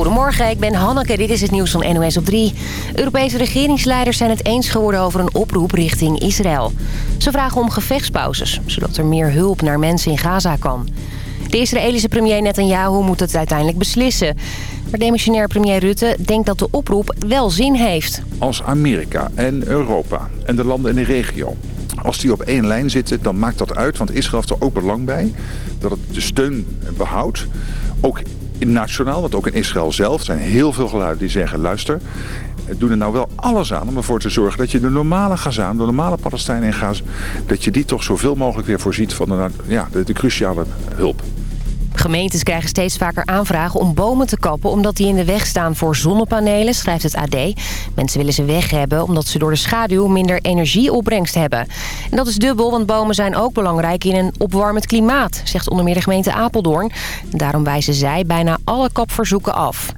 Goedemorgen, ik ben Hanneke. Dit is het nieuws van NOS op 3. Europese regeringsleiders zijn het eens geworden over een oproep richting Israël. Ze vragen om gevechtspauzes, zodat er meer hulp naar mensen in Gaza kan. De Israëlische premier Netanyahu moet het uiteindelijk beslissen. Maar demissionair premier Rutte denkt dat de oproep wel zin heeft. Als Amerika en Europa en de landen in de regio als die op één lijn zitten, dan maakt dat uit. Want Israël heeft er ook belang bij dat het de steun behoudt. Ook nationaal, want ook in Israël zelf zijn heel veel geluiden die zeggen... luister, doe er nou wel alles aan om ervoor te zorgen dat je de normale Gazaan, de normale Palestijnen in Gaza... dat je die toch zoveel mogelijk weer voorziet van de, ja, de, de cruciale hulp. Gemeentes krijgen steeds vaker aanvragen om bomen te kappen... omdat die in de weg staan voor zonnepanelen, schrijft het AD. Mensen willen ze weg hebben omdat ze door de schaduw minder energieopbrengst hebben. En dat is dubbel, want bomen zijn ook belangrijk in een opwarmend klimaat... zegt onder meer de gemeente Apeldoorn. Daarom wijzen zij bijna alle kapverzoeken af.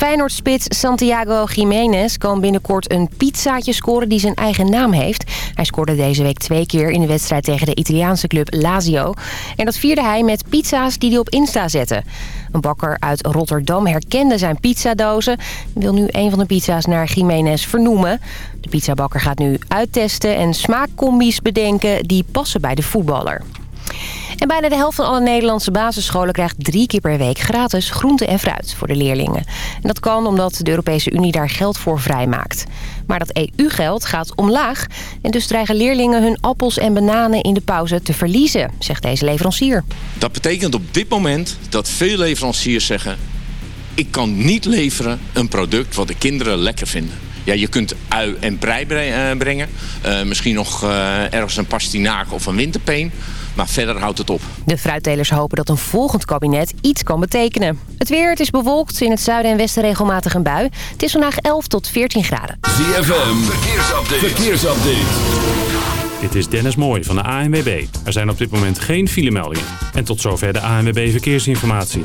Feyenoord-spits Santiago Jiménez kan binnenkort een pizzaatje scoren die zijn eigen naam heeft. Hij scoorde deze week twee keer in de wedstrijd tegen de Italiaanse club Lazio. En dat vierde hij met pizza's die hij op Insta zette. Een bakker uit Rotterdam herkende zijn pizzadozen... en wil nu een van de pizza's naar Jiménez vernoemen. De pizzabakker gaat nu uittesten en smaakcombi's bedenken die passen bij de voetballer. En bijna de helft van alle Nederlandse basisscholen krijgt drie keer per week gratis groente en fruit voor de leerlingen. En dat kan omdat de Europese Unie daar geld voor vrijmaakt. Maar dat EU-geld gaat omlaag en dus dreigen leerlingen hun appels en bananen in de pauze te verliezen, zegt deze leverancier. Dat betekent op dit moment dat veel leveranciers zeggen... ik kan niet leveren een product wat de kinderen lekker vinden. Ja, je kunt ui en prei eh, brengen. Uh, misschien nog uh, ergens een pastinaak of een winterpeen. Maar verder houdt het op. De fruittelers hopen dat een volgend kabinet iets kan betekenen. Het weer, het is bewolkt. In het zuiden en westen regelmatig een bui. Het is vandaag 11 tot 14 graden. ZFM, verkeersupdate. verkeersupdate. Dit is Dennis Mooij van de ANWB. Er zijn op dit moment geen filemeldingen. En tot zover de ANWB Verkeersinformatie.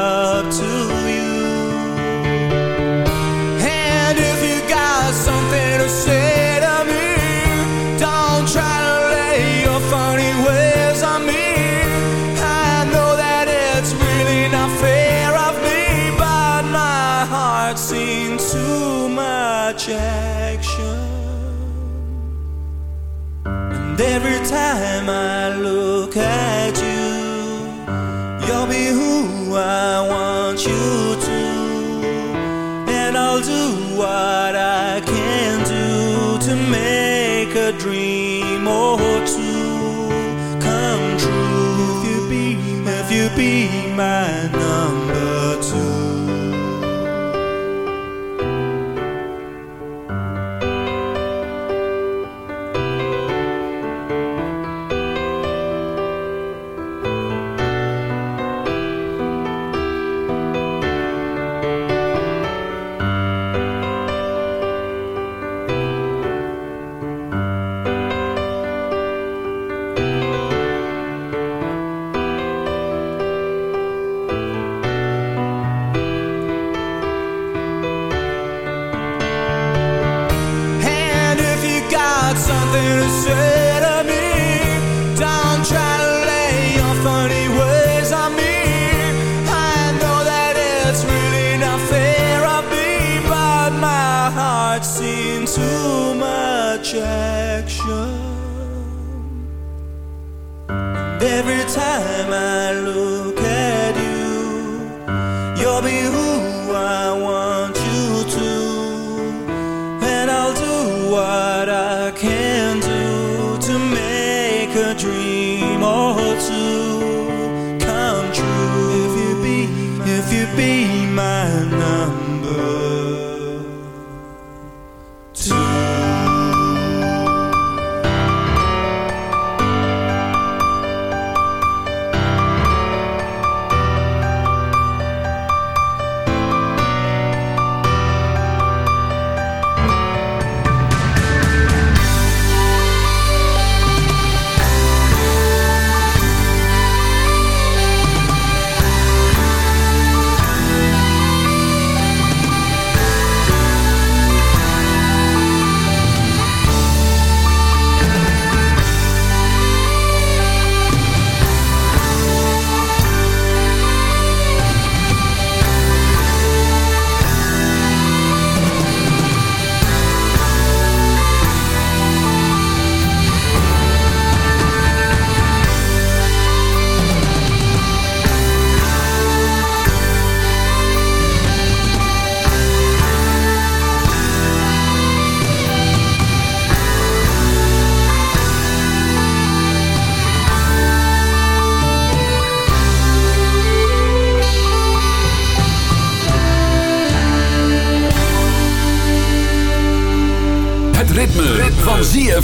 up to man. can do to make a dream or two come true. If you be, if you be my number.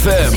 ZFM.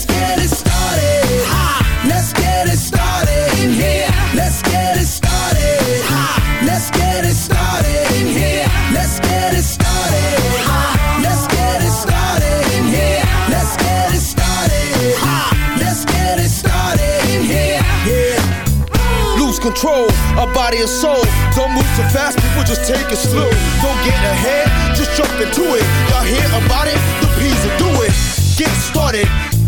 control of body and soul. Don't move too fast, people just take it slow. Don't get ahead, just jump into it. Y'all hear about it? The P's will do it. Get started,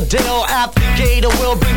Citadel at the gate, will bring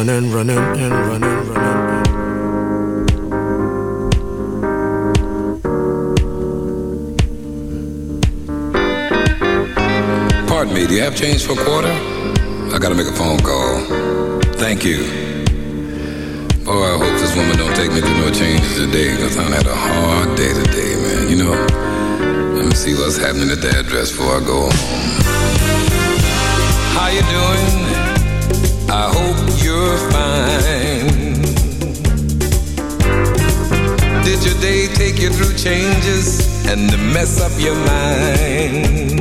Running running, and running, running. Pardon me, do you have change for a quarter? I gotta make a phone call. Thank you. Boy, I hope this woman don't take me through no changes today, because I had a hard day today, man. You know, let me see what's happening at the address before I go home. How you doing? I hope you're fine. Did your day take you through changes and mess up your mind?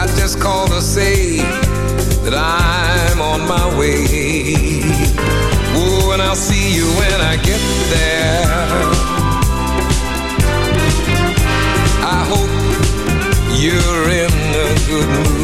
I just called to say that I'm on my way. Oh, and I'll see you when I get there. I hope you're in a good mood.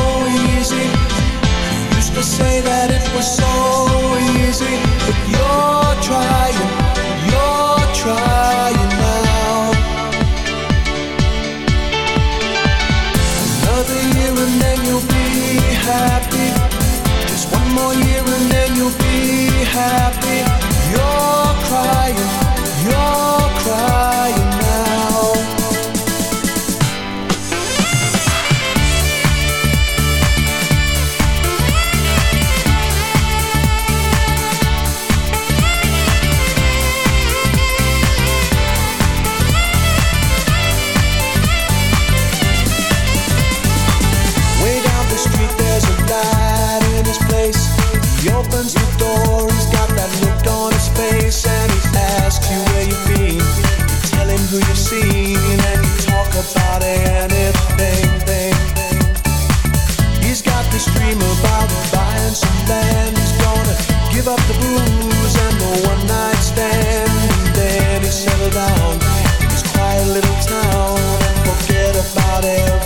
say that it was so easy, but you're trying, you're trying now. Another year and then you'll be happy. Just one more year and then you'll be happy. You're crying, you're somebody else.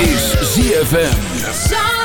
is ZFM.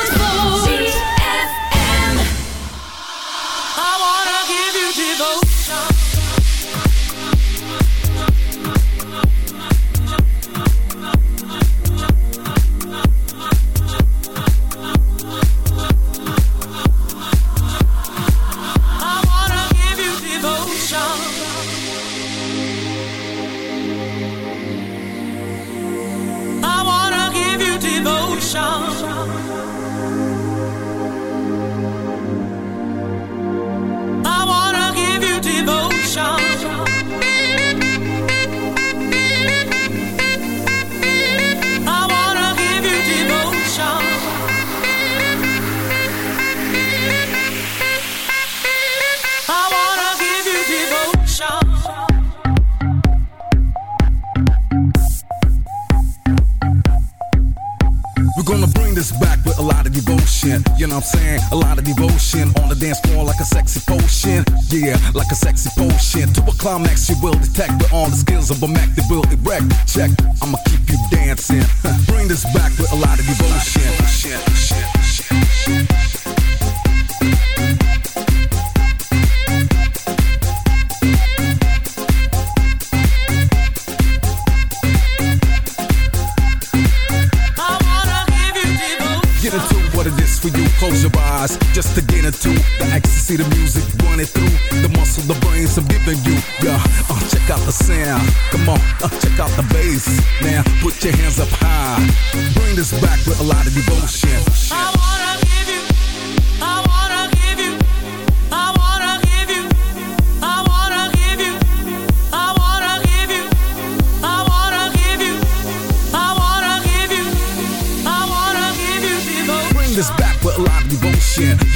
Climax you will detect with all the skills of a Mac that will erect. Check, I'ma keep you dancing. bring this back with a lot of devotion. I wanna give you people. Get into what it is for you. Close your eyes just to get into the ecstasy, the music running through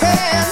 It's